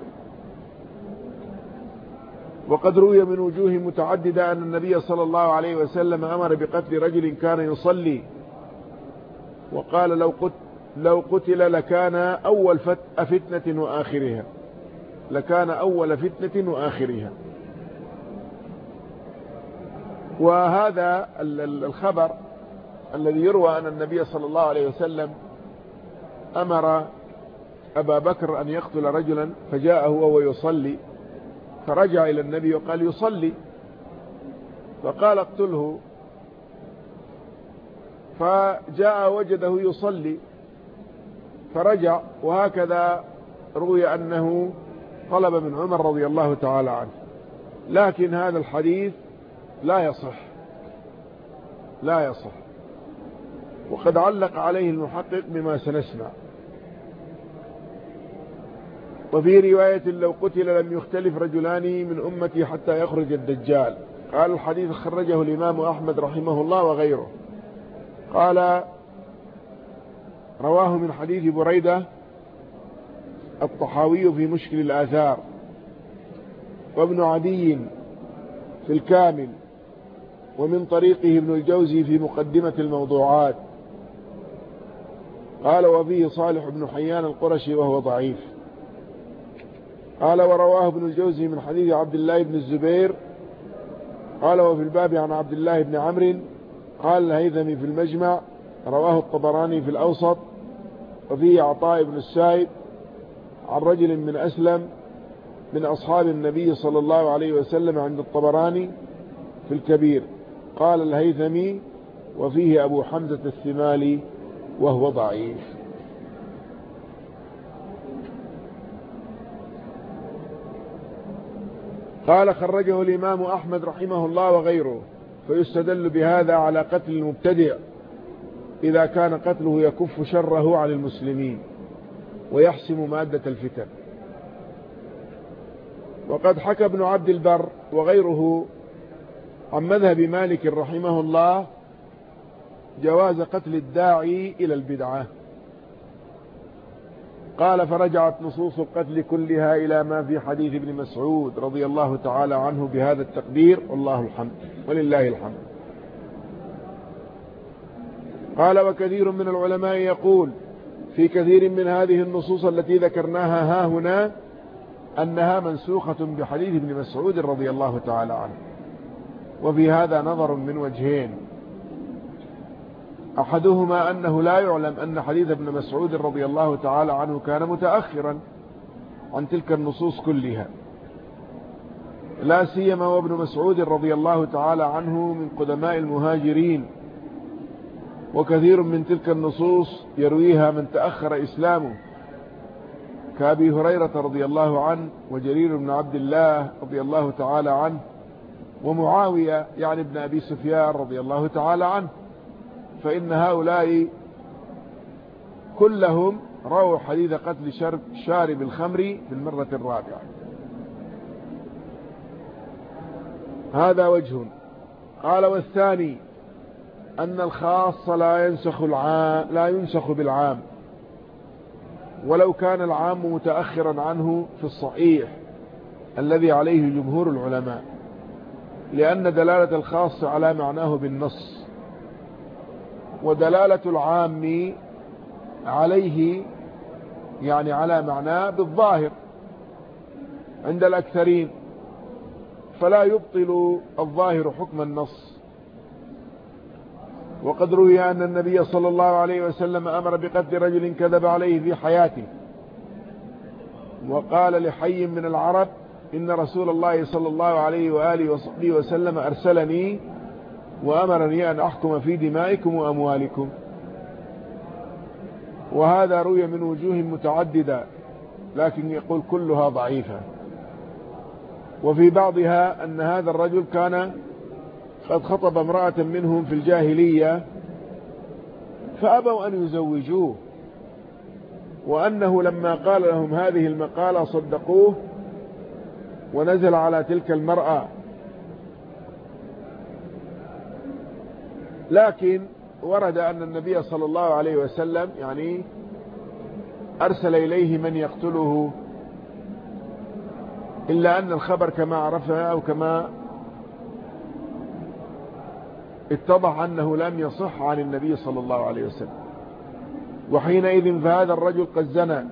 وقد روي من وجوه متعددة أن النبي صلى الله عليه وسلم أمر بقتل رجل كان يصلي وقال لو قتل, لو قتل لكان أول فتنة وآخرها. لكان أول فتنة وآخرها. وهذا الخبر الذي يروى أن النبي صلى الله عليه وسلم أمر أبا بكر أن يقتل رجلا فجاءه وهو يصلي فرجع إلى النبي وقال يصلي فقال اقتله فجاء وجده يصلي فرجع وهكذا روي أنه طلب من عمر رضي الله تعالى عنه. لكن هذا الحديث لا يصح لا يصح. وقد علق عليه المحقق بما سنسمع. وفي رواية لو قتل لم يختلف رجلان من أمتي حتى يخرج الدجال. قال الحديث خرجه الإمام أحمد رحمه الله وغيره. قال رواه من حديث بريدة الطحاوي في مشكل الآثار. وابن عدي في الكامل. ومن طريقه ابن الجوزي في مقدمة الموضوعات. قال وفيه صالح بن حيان القرشي وهو ضعيف. قال ورواه ابن الجوزي من حديث عبد الله بن الزبير. قال وفي الباب عن عبد الله بن عمرو. قال الهيثمي في المجمع رواه الطبراني في الأوسط. وفيه عطاء بن السائب عن رجل من أسلم من أصحاب النبي صلى الله عليه وسلم عند الطبراني في الكبير. قال الهيثمي وفيه أبو حمزة الثمالي وهو ضعيف. قال خرجه الإمام أحمد رحمه الله وغيره فيستدل بهذا على قتل المبتدع إذا كان قتله يكف شره عن المسلمين ويحسم مادة الفتن. وقد حكى ابن عبد البر وغيره عن مذهب مالك رحمه الله جواز قتل الداعي إلى البدعة. قال فرجعت نصوص القتل كلها إلى ما في حديث ابن مسعود رضي الله تعالى عنه بهذا التقدير والله الحمد ولله الحمد. قال وكثير من العلماء يقول في كثير من هذه النصوص التي ذكرناها ها هنا أنها منسوخة بحديث ابن مسعود رضي الله تعالى عنه. وفي هذا نظر من وجهين. أحدهما أنه لا يعلم أن حديث ابن مسعود رضي الله تعالى عنه كان متأخرا عن تلك النصوص كلها. لا سيما وابن مسعود رضي الله تعالى عنه من قدماء المهاجرين وكثير من تلك النصوص يرويها من تأخر إسلامه. كأبي هريرة رضي الله عنه وجرير بن عبد الله رضي الله تعالى عنه ومعاوية يعني ابن أبي سفيان رضي الله تعالى عنه. فإن هؤلاء كلهم رووا حديث قتل شرب شارب الخمر في المرة الرابعة. هذا وجه. قال والثاني أن الخاص لا ينسخ العام لا ينسخ بالعام. ولو كان العام متأخرا عنه في الصحيح الذي عليه جمهور العلماء لأن دلالة الخاص على معناه بالنص. ودلالة العام عليه يعني على معناه بالظاهر عند الأكثرين فلا يبطل الظاهر حكم النص. وقد روي أن النبي صلى الله عليه وسلم أمر بقتل رجل كذب عليه في حياته وقال لحي من العرب إن رسول الله صلى الله عليه وآله وصحبه وسلم أرسلني وأمرني أن أحكم في دمائكم وأموالكم. وهذا روي من وجوه متعددة لكن يقول كلها ضعيفة. وفي بعضها أن هذا الرجل كان قد خطب امرأة منهم في الجاهلية فأبوا أن يزوجوه. وأنه لما قال لهم هذه المقالة صدقوه ونزل على تلك المرأة لكن ورد أن النبي صلى الله عليه وسلم يعني أرسل إليه من يقتله إلا أن الخبر كما عرفنا أو كما اتضح أنه لم يصح عن النبي صلى الله عليه وسلم. وحينئذ فهذا الرجل قد زنى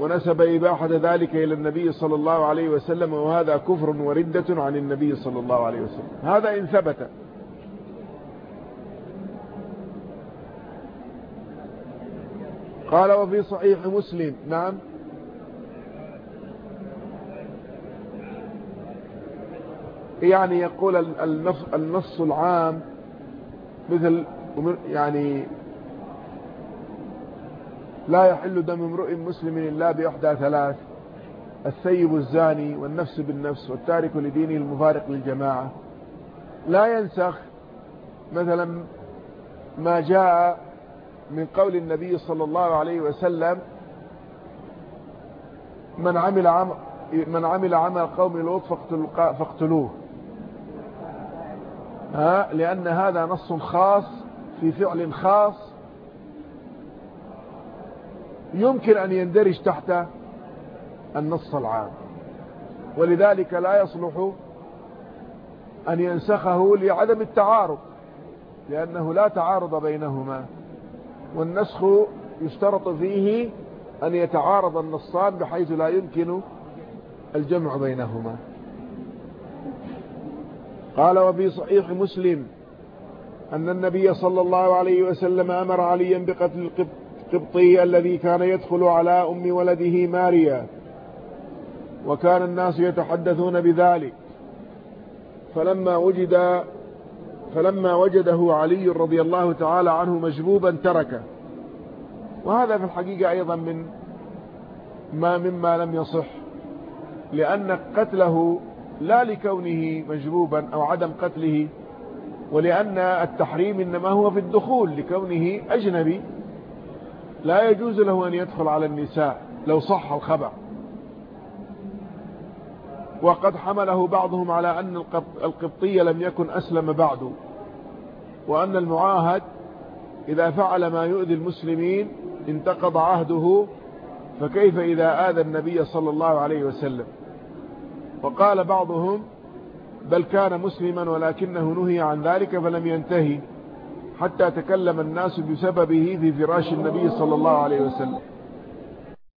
ونسب إباحة ذلك إلى النبي صلى الله عليه وسلم وهذا كفر وردة عن النبي صلى الله عليه وسلم. هذا إن ثبت. قال وفي صحيح مسلم. نعم. يعني يقول النص, العام مثل يعني لا يحل دم امرئ مسلم إلا بإحدى ثلاث السيب الزاني والنفس بالنفس والتارك لدينه المفارق للجماعة. لا ينسخ مثلا ما جاء من قول النبي صلى الله عليه وسلم من عمل عمل من عمل عمل قوم لوط فاقتلوه. ها؟ لأن هذا نص خاص في فعل خاص. يمكن أن يندرج تحت النص العام. ولذلك لا يصلح أن ينسخه لعدم التعارض لأنه لا تعارض بينهما. والنسخ يشترط فيه أن يتعارض النصان بحيث لا يمكن الجمع بينهما. قال وفي صحيح مسلم أن النبي صلى الله عليه وسلم أمر عليا بقتل القبطي الذي كان يدخل على أم ولده ماريا وكان الناس يتحدثون بذلك. فلما وجد فلما وجده علي رضي الله تعالى عنه مجبوبا تركه. وهذا في الحقيقة أيضا من ما مما لم يصح لأن قتله لا لكونه مجبوبا أو عدم قتله ولأن التحريم إنما هو في الدخول لكونه أجنبي. لا يجوز له أن يدخل على النساء لو صح الخبر. وقد حمله بعضهم على أن القبطية لم يكن أسلم بعد وأن المعاهد إذا فعل ما يؤذي المسلمين انتقض عهده فكيف إذا آذى النبي صلى الله عليه وسلم؟ وقال بعضهم بل كان مسلما ولكنه نهي عن ذلك فلم ينتهي حتى تكلم الناس بسببه في فراش النبي صلى الله عليه وسلم.